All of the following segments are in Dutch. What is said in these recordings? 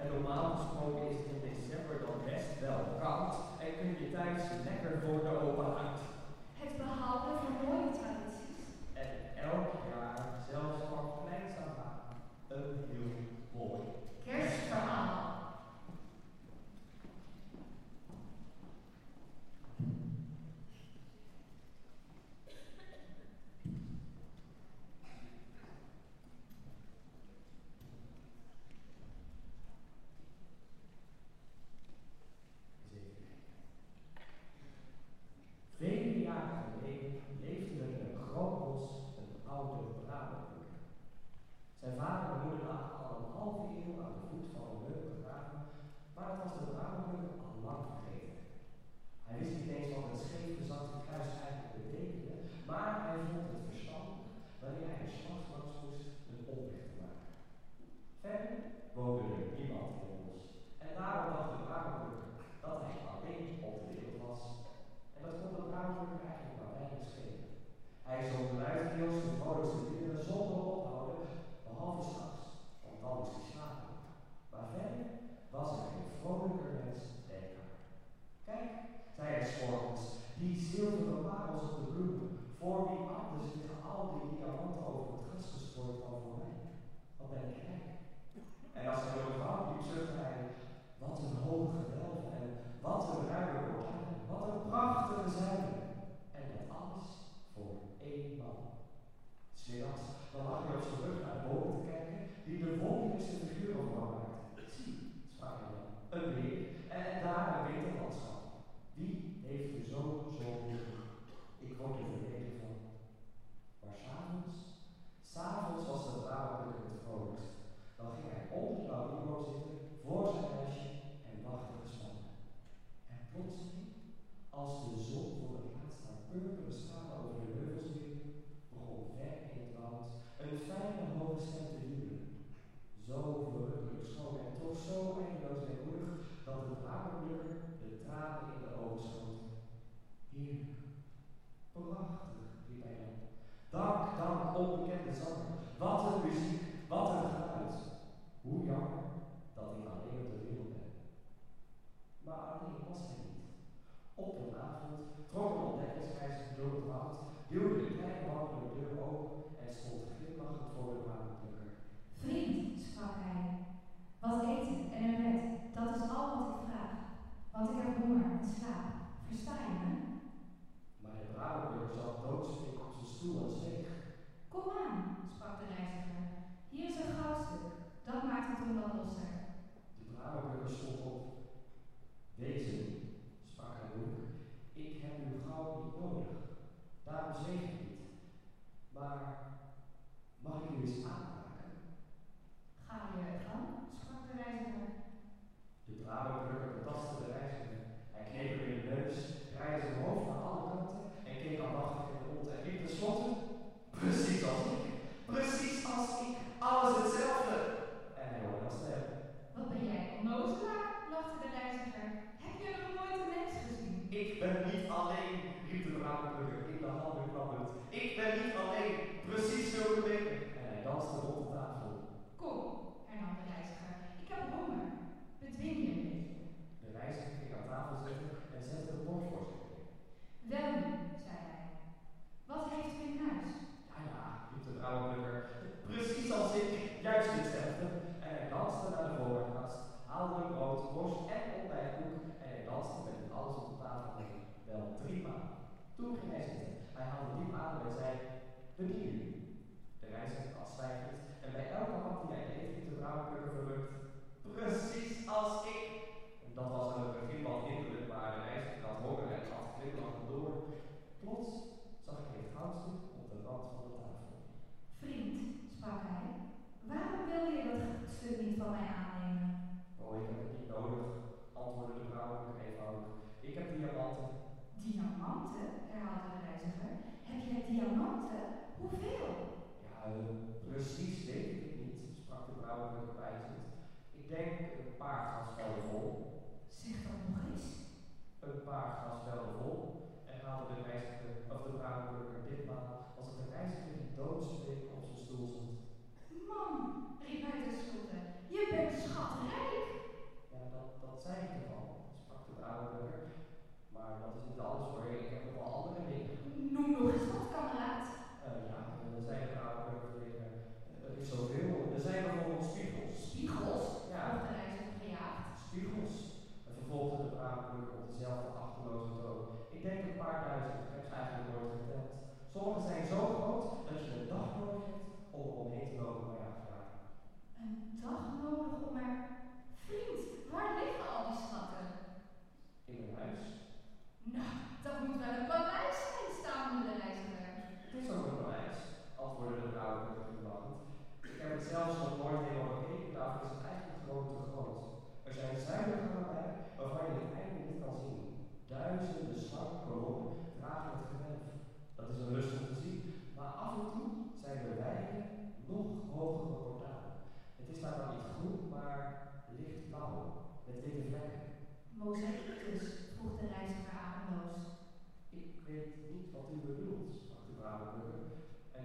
En normaal gesproken is het in december dan best wel koud. En kun je tijdens lekker voor soort van voor mij. Wat ben ik gek? En als ik heel vrouw die zucht hij, wat een hoog gewelf en wat een ruime gordijnen, wat een prachtige zijde. En dat alles voor één man. Smiddags, dan lag hij op zijn rug naar boven te kijken, die de wonderlijkste figuren van drie maanden. Toen ging hij zitten. Hij haalde diep adem en zei: bedien u. De reiziger afzwijgend en bij elke hand die hij deed, ging de vrouwelijke verrukt. Precies als ik! En dat was een begin wat indruk, maar de reiziger had honger en had glimlachend door. Plots zag ik gouden stuk op de rand van de tafel. Vriend, sprak hij, waarom wil je dat stuk niet van mij aannemen? Oh, ik heb het niet nodig, antwoordde de vrouwelijke eenvoudig. Ik heb diamanten diamanten, herhaalde de reiziger. Heb jij diamanten? Hoeveel? Ja, eh, precies weet ik het niet, sprak de brouwer met. Ik denk een paar gasvelden vol. Zeg dat nog eens. Een paar wel vol, herhaalde de reiziger, of de vrouwenburger ditmaal, als het de reiziger die doodsweek op zijn stoel stond. Man, riep hij tenslotte, je bent schatrijk!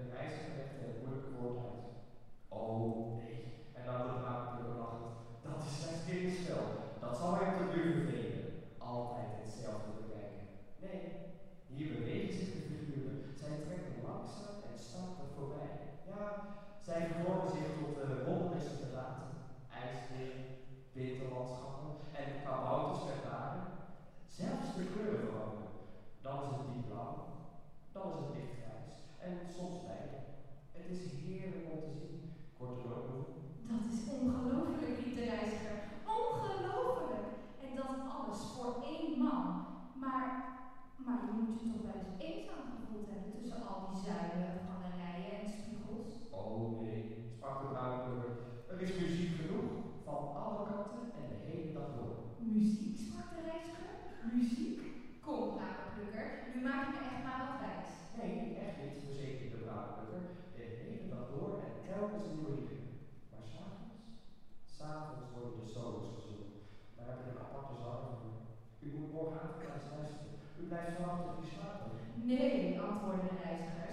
En de meisje legde moeilijke woordheid. Oh nee. En dan de vader nog, dat is zijn kinderspel. Dat zal hij antwoordende reiziger.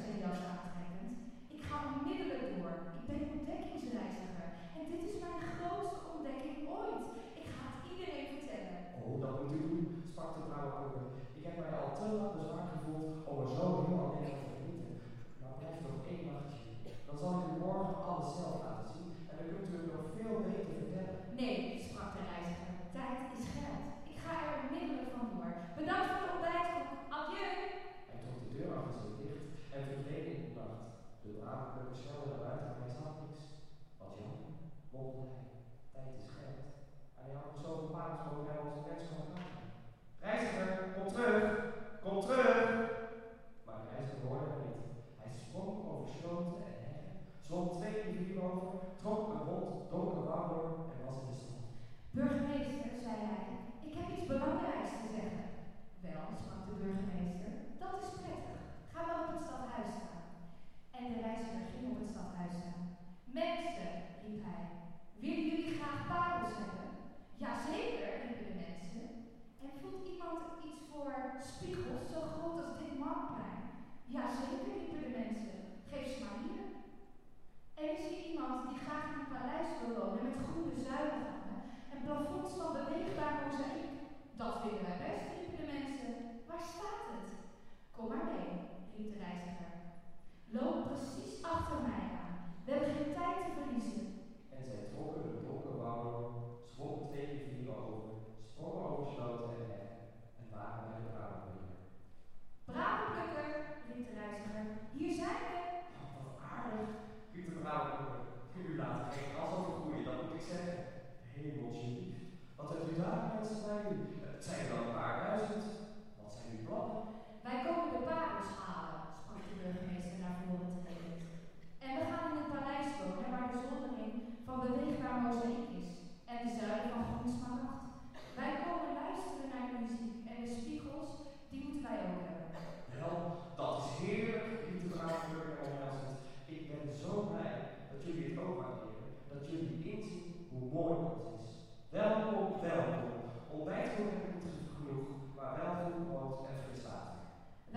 mooi dat is. Welkom, welkom. Ontbijt voor hem niet genoeg, maar wel goed en fris.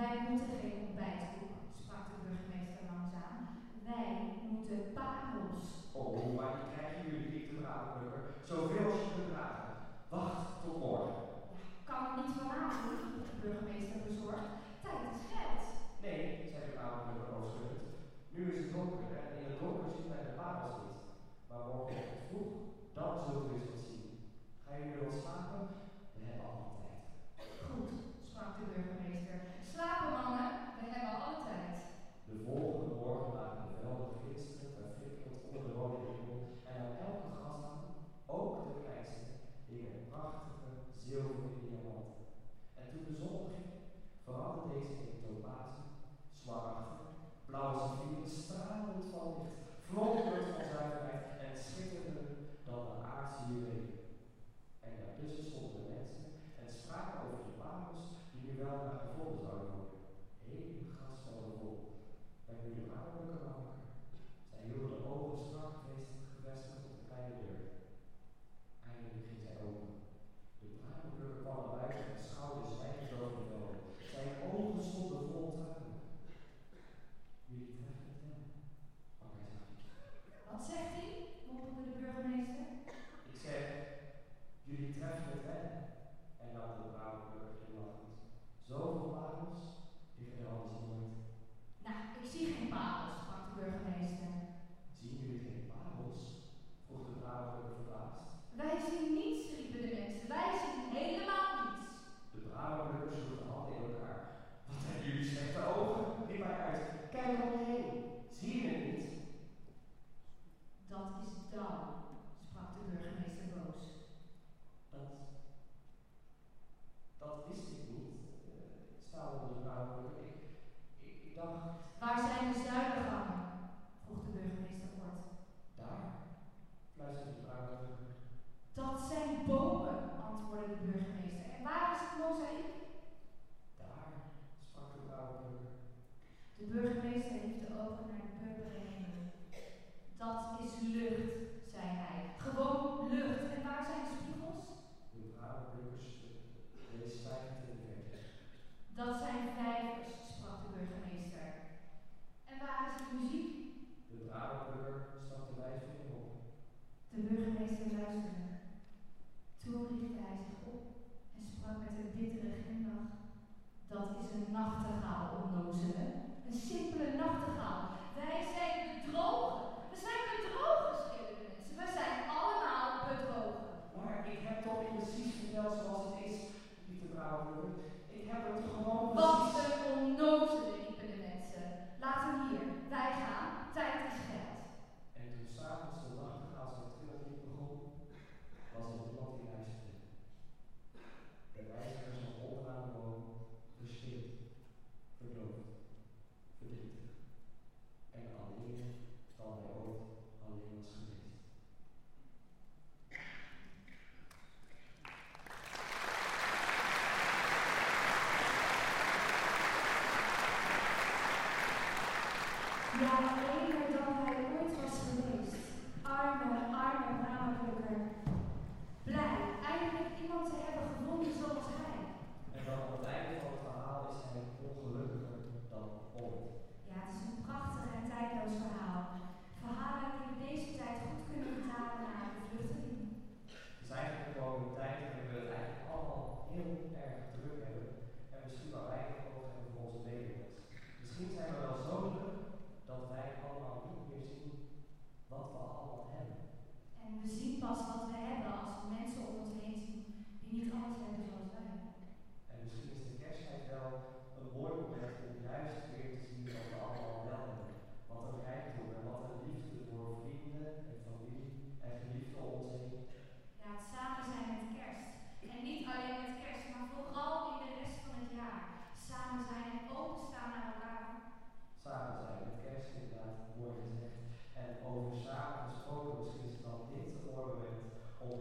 Wij moeten geen ontbijtkoek, sprak de burgemeester langzaam. Wij moeten parels. Oh, maar die krijgen jullie, ik de draadbrukker. Zoveel als je kunt praten. Wacht tot morgen. Kan het niet vanavond, de burgemeester bezorgd. Tijd is geld. Nee, zei de draadbrukker overschuldigd. Nu is het donker.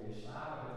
Krishna